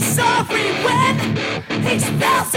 sorry when he spells